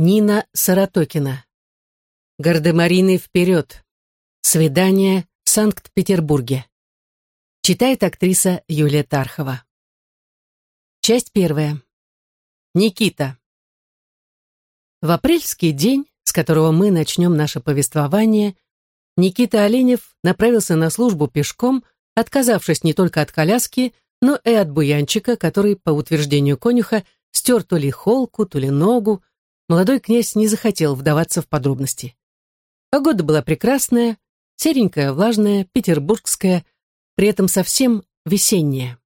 Нина Саратокина. Гардемарины вперед. Свидание в Санкт-Петербурге. Читает актриса Юлия Тархова. Часть первая. Никита. В апрельский день, с которого мы начнем наше повествование, Никита Оленев направился на службу пешком, отказавшись не только от коляски, но и от буянчика, который, по утверждению конюха, стер то ли холку, то ли ногу, молодой князь не захотел вдаваться в подробности. Погода была прекрасная, серенькая, влажная, петербургская, при этом совсем весенняя.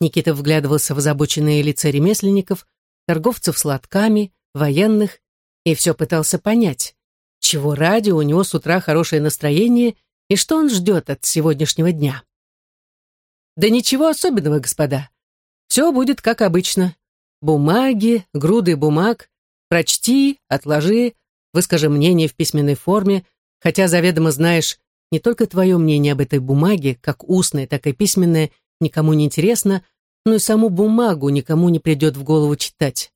Никита вглядывался в озабоченные лица ремесленников, торговцев сладками, военных, и все пытался понять, чего ради у него с утра хорошее настроение и что он ждет от сегодняшнего дня. Да ничего особенного, господа. Все будет как обычно. Бумаги, груды бумаг, Прочти, отложи, выскажи мнение в письменной форме, хотя заведомо знаешь, не только твое мнение об этой бумаге, как устное, так и письменное, никому не интересно, но и саму бумагу никому не придет в голову читать.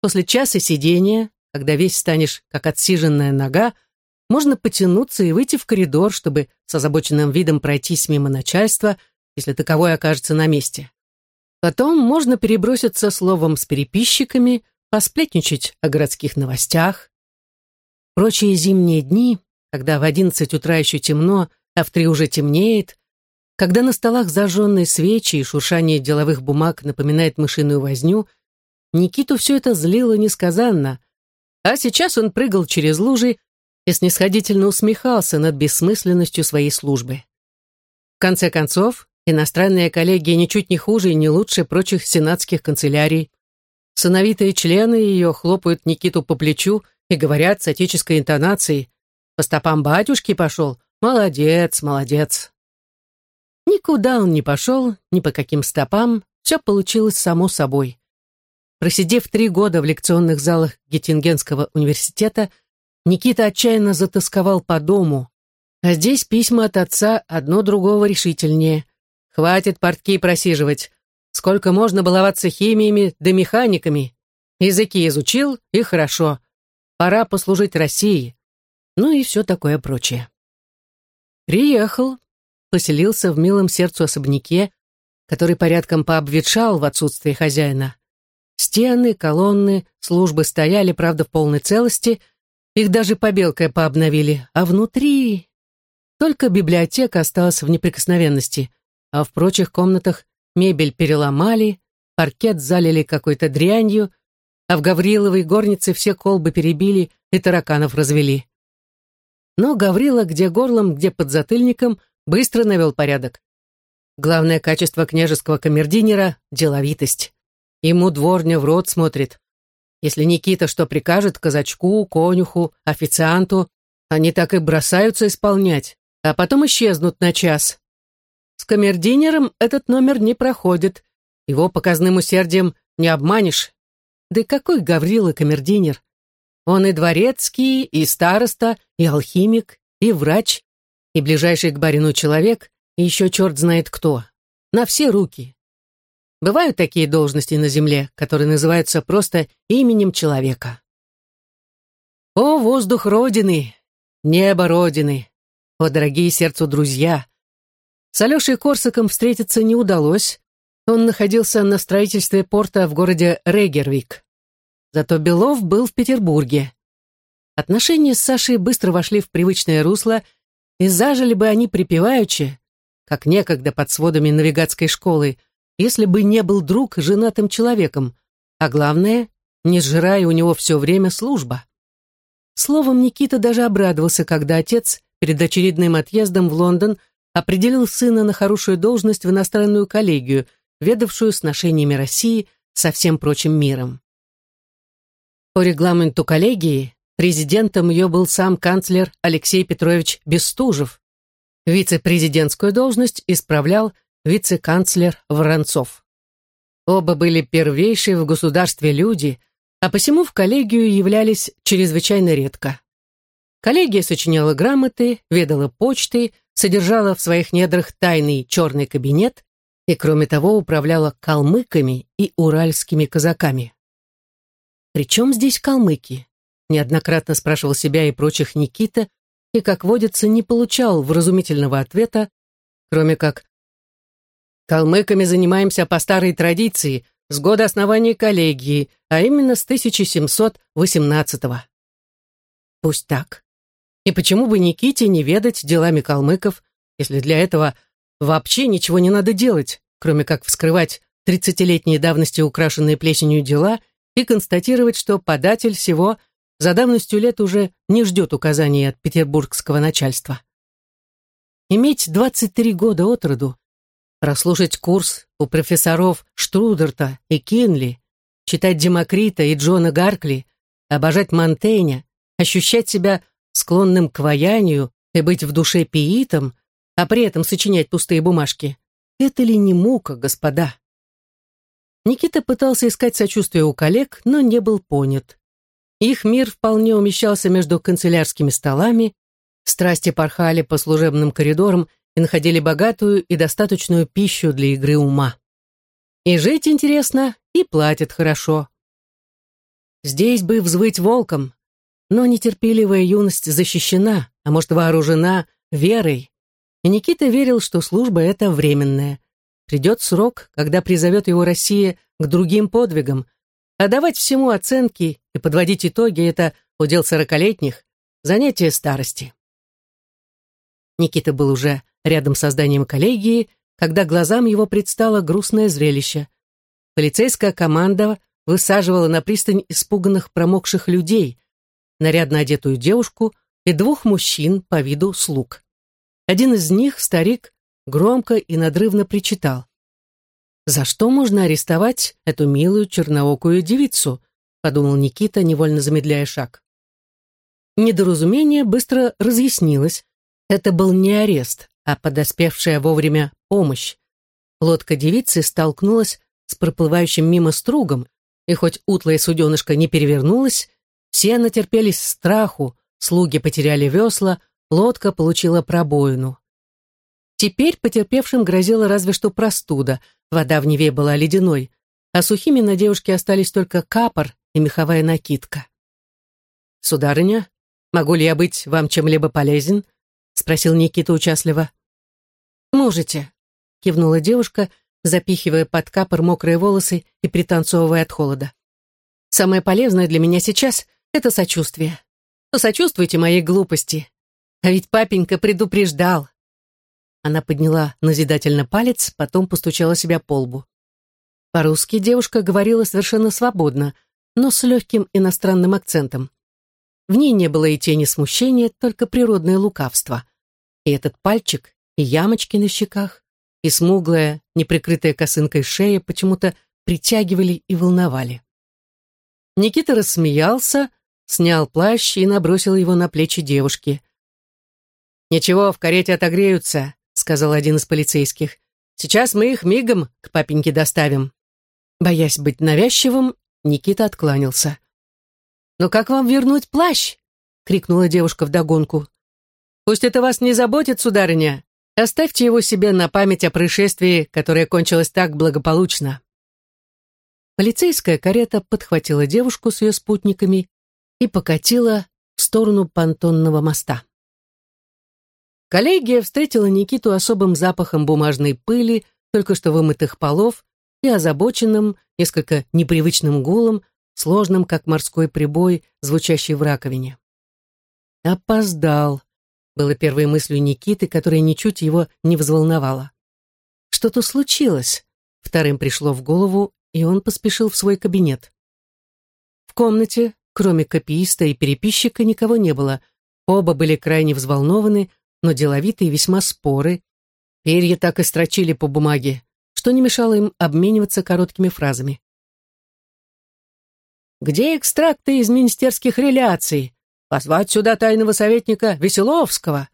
После часа сидения, когда весь станешь, как отсиженная нога, можно потянуться и выйти в коридор, чтобы с озабоченным видом пройтись мимо начальства, если таковое окажется на месте. Потом можно переброситься словом с переписчиками, посплетничать о городских новостях. Прочие зимние дни, когда в одиннадцать утра еще темно, а в три уже темнеет, когда на столах зажженные свечи и шуршание деловых бумаг напоминает мышиную возню, Никиту все это злило несказанно, а сейчас он прыгал через лужи и снисходительно усмехался над бессмысленностью своей службы. В конце концов, иностранные коллеги ничуть не хуже и не лучше прочих сенатских канцелярий. Сыновитые члены ее хлопают Никиту по плечу и говорят с отеческой интонацией «По стопам батюшки пошел? Молодец, молодец». Никуда он не пошел, ни по каким стопам, все получилось само собой. Просидев три года в лекционных залах Геттингенского университета, Никита отчаянно затасковал по дому, а здесь письма от отца одно другого решительнее. «Хватит портки просиживать, Сколько можно баловаться химиями да механиками? Языки изучил, и хорошо. Пора послужить России. Ну и все такое прочее. Приехал, поселился в милом сердцу особняке, который порядком пообветшал в отсутствие хозяина. Стены, колонны, службы стояли, правда, в полной целости, их даже побелкой пообновили, а внутри... Только библиотека осталась в неприкосновенности, а в прочих комнатах Мебель переломали, паркет залили какой-то дрянью, а в Гавриловой горнице все колбы перебили и тараканов развели. Но Гаврила где горлом, где под затыльником быстро навел порядок. Главное качество княжеского камердинера — деловитость. Ему дворня в рот смотрит. Если Никита что прикажет казачку, конюху, официанту, они так и бросаются исполнять, а потом исчезнут на час. С камердинером этот номер не проходит. Его показным усердием не обманешь. Да и какой Гаврила камердинер? Он и дворецкий, и староста, и алхимик, и врач, и ближайший к барину человек, и еще черт знает кто. На все руки. Бывают такие должности на земле, которые называются просто именем человека. О, воздух Родины! Небо Родины! О, дорогие сердцу друзья! С Алешей Корсаком встретиться не удалось. Он находился на строительстве порта в городе Регервик. Зато Белов был в Петербурге. Отношения с Сашей быстро вошли в привычное русло, и зажили бы они припеваючи, как некогда под сводами навигатской школы, если бы не был друг женатым человеком, а главное, не сжирая у него все время служба. Словом, Никита даже обрадовался, когда отец перед очередным отъездом в Лондон определил сына на хорошую должность в иностранную коллегию, ведавшую сношениями России со всем прочим миром. По регламенту коллегии президентом ее был сам канцлер Алексей Петрович Бестужев. Вице-президентскую должность исправлял вице-канцлер Воронцов. Оба были первейшие в государстве люди, а посему в коллегию являлись чрезвычайно редко. Коллегия сочиняла грамоты, ведала почтой, содержала в своих недрах тайный черный кабинет и, кроме того, управляла калмыками и уральскими казаками. При чем здесь калмыки? Неоднократно спрашивал себя и прочих Никита, и, как водится, не получал вразумительного ответа, кроме как «Калмыками занимаемся по старой традиции, с года основания коллегии, а именно с 1718-го». Пусть так. И почему бы Никите не ведать делами калмыков, если для этого вообще ничего не надо делать, кроме как вскрывать тридцатилетней давности украшенные плесенью дела и констатировать, что податель всего за давностью лет уже не ждет указаний от петербургского начальства. Иметь 23 года от роду, прослушать курс у профессоров Штрудерта и Кинли, читать Демокрита и Джона Гаркли, обожать Монтейня, ощущать себя склонным к ваянию и быть в душе пиитом, а при этом сочинять пустые бумажки. Это ли не мука, господа? Никита пытался искать сочувствие у коллег, но не был понят. Их мир вполне умещался между канцелярскими столами, страсти порхали по служебным коридорам и находили богатую и достаточную пищу для игры ума. И жить интересно, и платят хорошо. Здесь бы взвыть волком, но нетерпеливая юность защищена, а может вооружена верой. И Никита верил, что служба эта временная. Придет срок, когда призовет его Россия к другим подвигам, а давать всему оценки и подводить итоги — это удел сорокалетних, занятие старости. Никита был уже рядом с зданием коллегии, когда глазам его предстало грустное зрелище. Полицейская команда высаживала на пристань испуганных промокших людей, нарядно одетую девушку и двух мужчин по виду слуг. Один из них, старик, громко и надрывно причитал. «За что можно арестовать эту милую черноокую девицу?» подумал Никита, невольно замедляя шаг. Недоразумение быстро разъяснилось. Это был не арест, а подоспевшая вовремя помощь. Лодка девицы столкнулась с проплывающим мимо стругом, и хоть утлая суденышко не перевернулась, все натерпелись страху, слуги потеряли весла, лодка получила пробоину. Теперь потерпевшим грозила разве что простуда, вода в Неве была ледяной, а сухими на девушке остались только капор и меховая накидка. «Сударыня, могу ли я быть вам чем-либо полезен?» — спросил Никита участливо. «Можете», — кивнула девушка, запихивая под капор мокрые волосы и пританцовывая от холода. «Самое полезное для меня сейчас это сочувствие. Посочувствуйте моей глупости. А ведь папенька предупреждал. Она подняла назидательно палец, потом постучала себя по лбу. По-русски девушка говорила совершенно свободно, но с легким иностранным акцентом. В ней не было и тени смущения, только природное лукавство. И этот пальчик, и ямочки на щеках, и смуглая, неприкрытая косынкой шея почему-то притягивали и волновали. Никита рассмеялся, снял плащ и набросил его на плечи девушки. «Ничего, в карете отогреются», — сказал один из полицейских. «Сейчас мы их мигом к папеньке доставим». Боясь быть навязчивым, Никита откланялся. «Но как вам вернуть плащ?» — крикнула девушка вдогонку. «Пусть это вас не заботит, сударыня. Оставьте его себе на память о происшествии, которое кончилось так благополучно». Полицейская карета подхватила девушку с ее спутниками и покатила в сторону понтонного моста. Коллегия встретила Никиту особым запахом бумажной пыли, только что вымытых полов, и озабоченным, несколько непривычным гулом, сложным, как морской прибой, звучащий в раковине. «Опоздал», — было первой мыслью Никиты, которая ничуть его не взволновала. «Что-то случилось», — вторым пришло в голову, и он поспешил в свой кабинет. В комнате, Кроме копииста и переписчика никого не было. Оба были крайне взволнованы, но деловитые и весьма споры. Перья так и строчили по бумаге, что не мешало им обмениваться короткими фразами. «Где экстракты из министерских реляций? Позвать сюда тайного советника Веселовского!»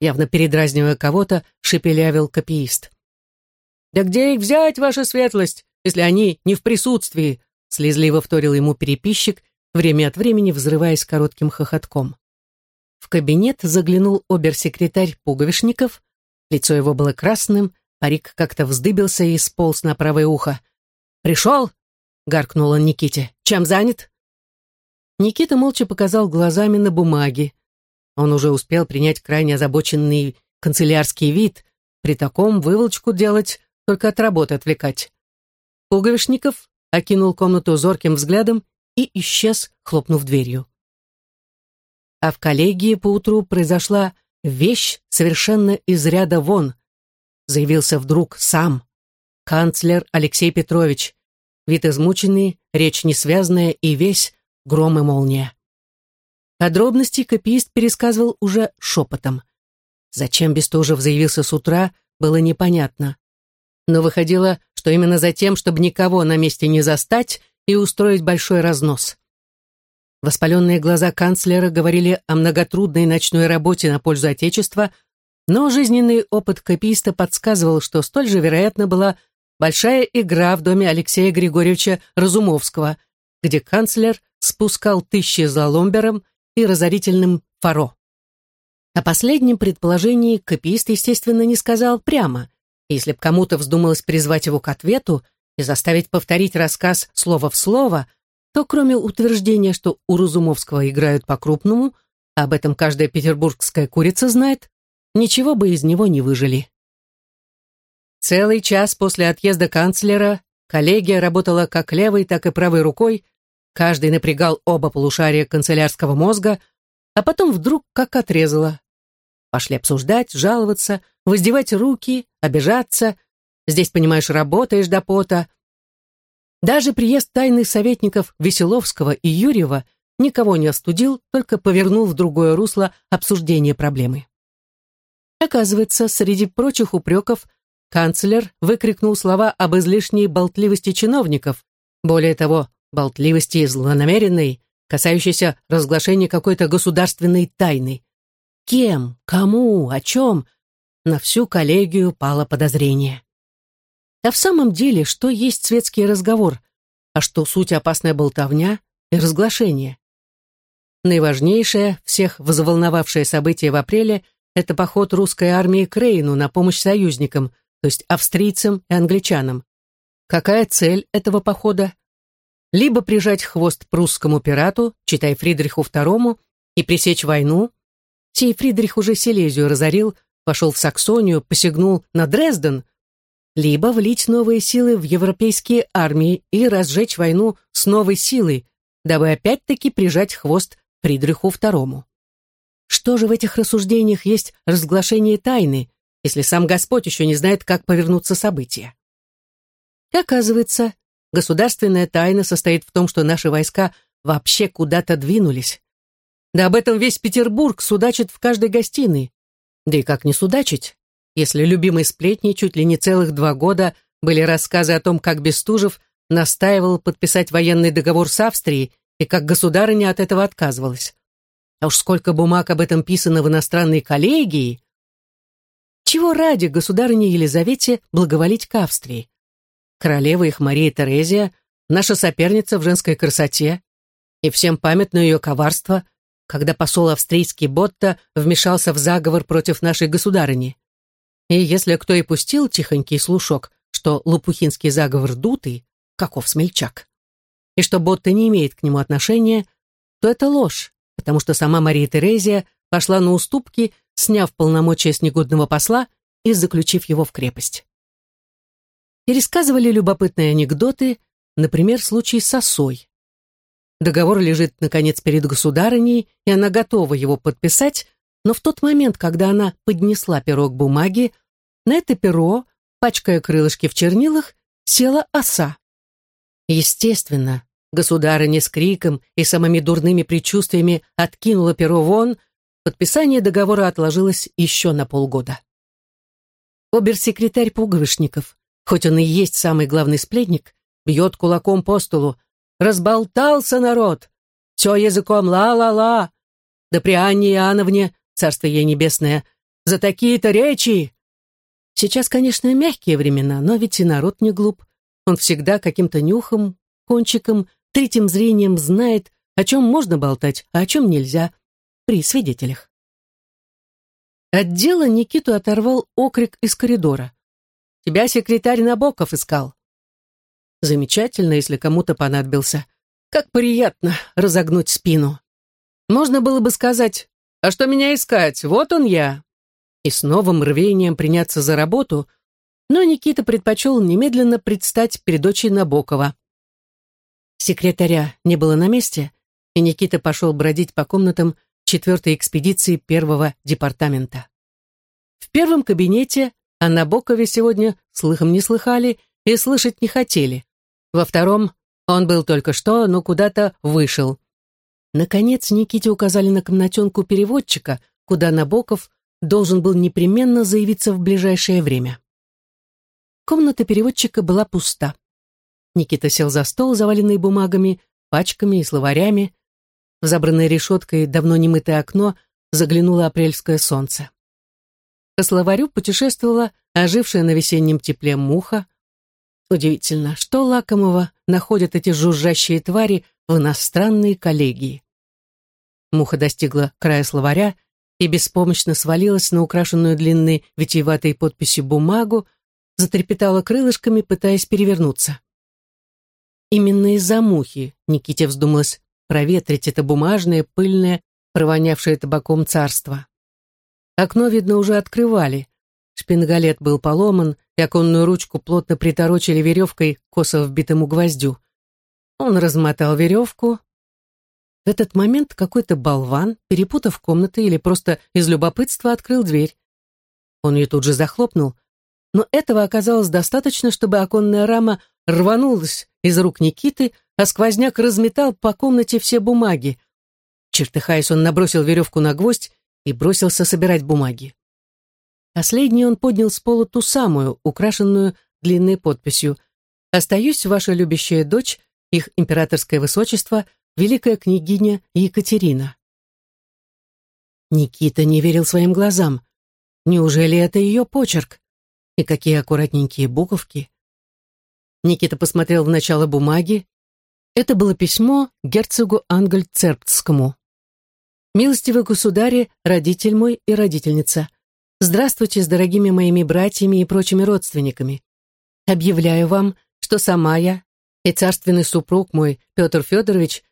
Явно передразнивая кого-то, шепелявил копиист. «Да где их взять, ваша светлость, если они не в присутствии?» слезливо вторил ему переписчик время от времени взрываясь коротким хохотком. В кабинет заглянул обер-секретарь Пуговишников, лицо его было красным, парик как-то вздыбился и сполз на правое ухо. «Пришел?» — гаркнул он Никите. «Чем занят?» Никита молча показал глазами на бумаги. Он уже успел принять крайне озабоченный канцелярский вид, при таком выволочку делать, только от работы отвлекать. Пуговишников окинул комнату зорким взглядом и исчез, хлопнув дверью. А в коллегии поутру произошла вещь совершенно из ряда вон. Заявился вдруг сам, канцлер Алексей Петрович, вид измученный, речь несвязная и весь гром и молния. Подробности копиист пересказывал уже шепотом. Зачем Бестужев заявился с утра, было непонятно. Но выходило, что именно за тем, чтобы никого на месте не застать и устроить большой разнос. Воспаленные глаза канцлера говорили о многотрудной ночной работе на пользу Отечества, но жизненный опыт копииста подсказывал, что столь же вероятно была большая игра в доме Алексея Григорьевича Разумовского, где канцлер спускал тысячи за ломбером и разорительным фаро. О последнем предположении копиист, естественно, не сказал прямо. Если б кому-то вздумалось призвать его к ответу и заставить повторить рассказ слово в слово, то кроме утверждения, что у Разумовского играют по-крупному, об этом каждая петербургская курица знает, ничего бы из него не выжили. Целый час после отъезда канцлера коллегия работала как левой, так и правой рукой, каждый напрягал оба полушария канцелярского мозга, а потом вдруг как отрезало. Пошли обсуждать, жаловаться, воздевать руки, обижаться. Здесь, понимаешь, работаешь до пота. Даже приезд тайных советников Веселовского и Юрьева никого не остудил, только повернул в другое русло обсуждение проблемы. Оказывается, среди прочих упреков канцлер выкрикнул слова об излишней болтливости чиновников, более того, болтливости злонамеренной, касающейся разглашения какой-то государственной тайны. Кем, кому, о чем? На всю коллегию пало подозрение. А в самом деле, что есть светский разговор, а что суть опасная болтовня и разглашение? Наиважнейшее, всех взволновавшее событие в апреле – это поход русской армии к Рейну на помощь союзникам, то есть австрийцам и англичанам. Какая цель этого похода? Либо прижать хвост прусскому пирату, читай Фридриху II, и пресечь войну, Сей Фридрих уже Силезию разорил, пошел в Саксонию, посягнул на Дрезден, либо влить новые силы в европейские армии и разжечь войну с новой силой, дабы опять-таки прижать хвост Фридриху II. Что же в этих рассуждениях есть разглашение тайны, если сам Господь еще не знает, как повернуться события? И оказывается, государственная тайна состоит в том, что наши войска вообще куда-то двинулись. Да об этом весь Петербург судачит в каждой гостиной. Да и как не судачить, если любимой сплетни чуть ли не целых два года были рассказы о том, как Бестужев настаивал подписать военный договор с Австрией и как государыня от этого отказывалась. А уж сколько бумаг об этом писано в иностранной коллегии. Чего ради государыне Елизавете благоволить к Австрии? Королева их Мария Терезия, наша соперница в женской красоте, и всем памятно ее коварство, когда посол австрийский Ботта вмешался в заговор против нашей государыни. И если кто и пустил тихонький слушок, что Лопухинский заговор дутый, каков смельчак, и что Ботта не имеет к нему отношения, то это ложь, потому что сама Мария Терезия пошла на уступки, сняв полномочия с негодного посла и заключив его в крепость. Пересказывали любопытные анекдоты, например, случай с осой. Договор лежит, наконец, перед государыней, и она готова его подписать, но в тот момент, когда она поднесла перо к бумаге, на это перо, пачкая крылышки в чернилах, села оса. Естественно, государыня с криком и самыми дурными предчувствиями откинула перо вон, подписание договора отложилось еще на полгода. Обер-секретарь Пуговишников, хоть он и есть самый главный сплетник, бьет кулаком по столу, Разболтался народ. Все языком ла-ла-ла. Да при Анне Иоанновне, царство ей небесное, за такие-то речи. Сейчас, конечно, мягкие времена, но ведь и народ не глуп. Он всегда каким-то нюхом, кончиком, третьим зрением знает, о чем можно болтать, а о чем нельзя, при свидетелях. От дела Никиту оторвал окрик из коридора. «Тебя секретарь Набоков искал». Замечательно, если кому-то понадобился. Как приятно разогнуть спину. Можно было бы сказать, а что меня искать, вот он я. И с новым рвением приняться за работу, но Никита предпочел немедленно предстать перед дочей Набокова. Секретаря не было на месте, и Никита пошел бродить по комнатам четвертой экспедиции первого департамента. В первом кабинете о Набокове сегодня слыхом не слыхали и слышать не хотели. Во втором он был только что, но куда-то вышел. Наконец Никите указали на комнатенку переводчика, куда Набоков должен был непременно заявиться в ближайшее время. Комната переводчика была пуста. Никита сел за стол, заваленный бумагами, пачками и словарями. В забранной решеткой давно немытое окно заглянуло апрельское солнце. По словарю путешествовала ожившая на весеннем тепле муха. Удивительно, что лакомого находят эти жужжащие твари в иностранной коллегии. Муха достигла края словаря и беспомощно свалилась на украшенную длинной витиеватой подписью бумагу, затрепетала крылышками, пытаясь перевернуться. Именно из-за мухи Никите вздумалось проветрить это бумажное, пыльное, провонявшее табаком царство. Окно, видно, уже открывали. Шпингалет был поломан, и оконную ручку плотно приторочили веревкой косо вбитому гвоздю. Он размотал веревку. В этот момент какой-то болван, перепутав комнаты или просто из любопытства, открыл дверь. Он ее тут же захлопнул, но этого оказалось достаточно, чтобы оконная рама рванулась из рук Никиты, а сквозняк разметал по комнате все бумаги. Чертыхаясь, он набросил веревку на гвоздь и бросился собирать бумаги. Последний он поднял с пола ту самую, украшенную длинной подписью «Остаюсь, ваша любящая дочь, их императорское высочество, великая княгиня Екатерина». Никита не верил своим глазам. Неужели это ее почерк? И какие аккуратненькие буковки. Никита посмотрел в начало бумаги. Это было письмо герцогу Ангельцербтскому. «Милостивый государе, родитель мой и родительница, здравствуйте с дорогими моими братьями и прочими родственниками. Объявляю вам, что сама я и царственный супруг мой, Петр Федорович,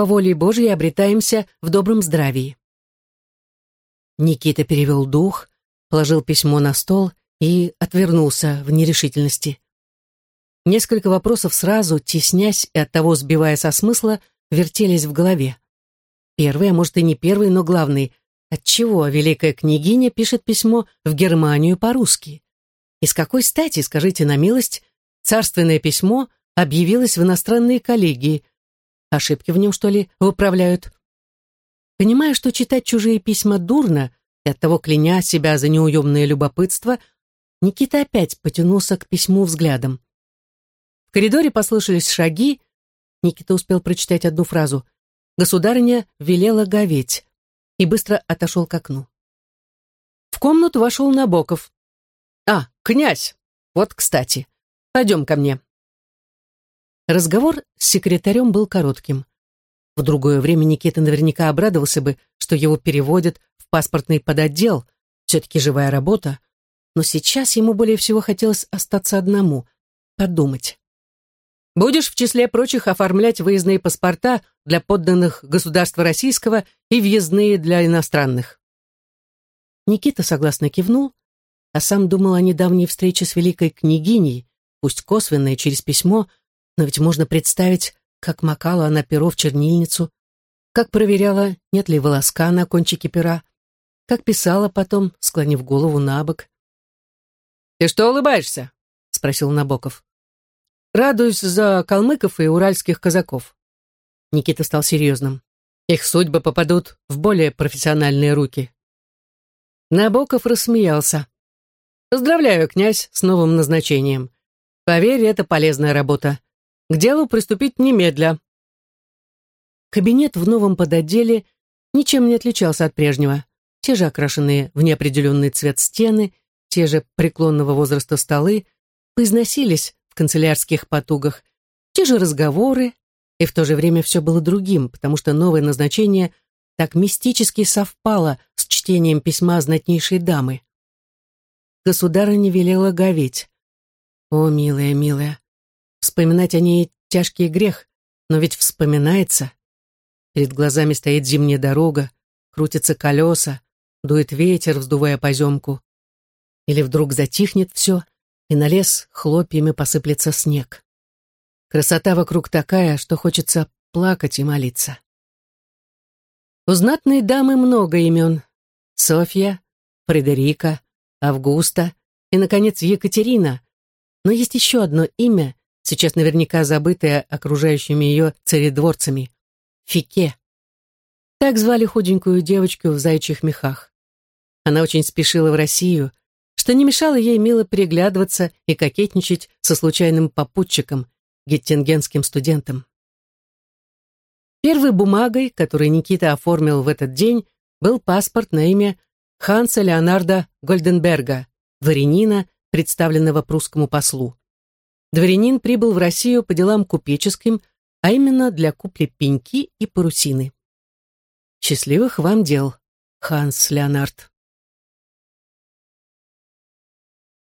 по воле Божьей обретаемся в добром здравии». Никита перевел дух, положил письмо на стол и отвернулся в нерешительности. Несколько вопросов сразу, теснясь и оттого сбивая со смысла, вертелись в голове. Первый, а может и не первый, но главный. Отчего великая княгиня пишет письмо в Германию по-русски? И с какой стати, скажите на милость, царственное письмо объявилось в иностранные коллегии? Ошибки в нем, что ли, выправляют? Понимая, что читать чужие письма дурно, и оттого кляня себя за неуемное любопытство, Никита опять потянулся к письму взглядом. В коридоре послышались шаги, Никита успел прочитать одну фразу — государыня велела говеть и быстро отошел к окну. В комнату вошел Набоков. «А, князь! Вот кстати. Пойдем ко мне». Разговор с секретарем был коротким. В другое время Никита наверняка обрадовался бы, что его переводят в паспортный подотдел, все-таки живая работа, но сейчас ему более всего хотелось остаться одному, подумать. Будешь в числе прочих оформлять выездные паспорта для подданных государства российского и въездные для иностранных. Никита согласно кивнул, а сам думал о недавней встрече с великой княгиней, пусть косвенной через письмо, но ведь можно представить, как макала она перо в чернильницу, как проверяла, нет ли волоска на кончике пера, как писала потом, склонив голову на бок. «Ты что улыбаешься?» — спросил Набоков. Радуюсь за калмыков и уральских казаков. Никита стал серьезным. Их судьбы попадут в более профессиональные руки. Набоков рассмеялся. Поздравляю, князь, с новым назначением. Поверь, это полезная работа. К делу приступить немедля. Кабинет в новом подотделе ничем не отличался от прежнего. Те же окрашенные в неопределенный цвет стены, те же преклонного возраста столы, поизносились, в канцелярских потугах, те же разговоры, и в то же время все было другим, потому что новое назначение так мистически совпало с чтением письма знатнейшей дамы. Государыня велела говеть. О, милая, милая, вспоминать о ней тяжкий грех, Но ведь вспоминается. Перед глазами стоит зимняя дорога, крутятся колеса, дует ветер, вздувая поземку. Или вдруг затихнет все, и на лес хлопьями посыплется снег. Красота вокруг такая, что хочется плакать и молиться. У знатной дамы много имен. Софья, Фредерика, Августа и, наконец, Екатерина. Но есть еще одно имя, сейчас наверняка забытое окружающими ее царедворцами — Фике. Так звали худенькую девочку в зайчих мехах. Она очень спешила в Россию, что не мешало ей мило переглядываться и кокетничать со случайным попутчиком, геттингенским студентом. Первой бумагой, которую Никита оформил в этот день, был паспорт на имя Ханса Леонарда Гольденберга, дворянина, представленного прусскому послу. Дворянин прибыл в Россию по делам купеческим, а именно для купли пеньки и парусины. Счастливых вам дел, Ханс Леонард.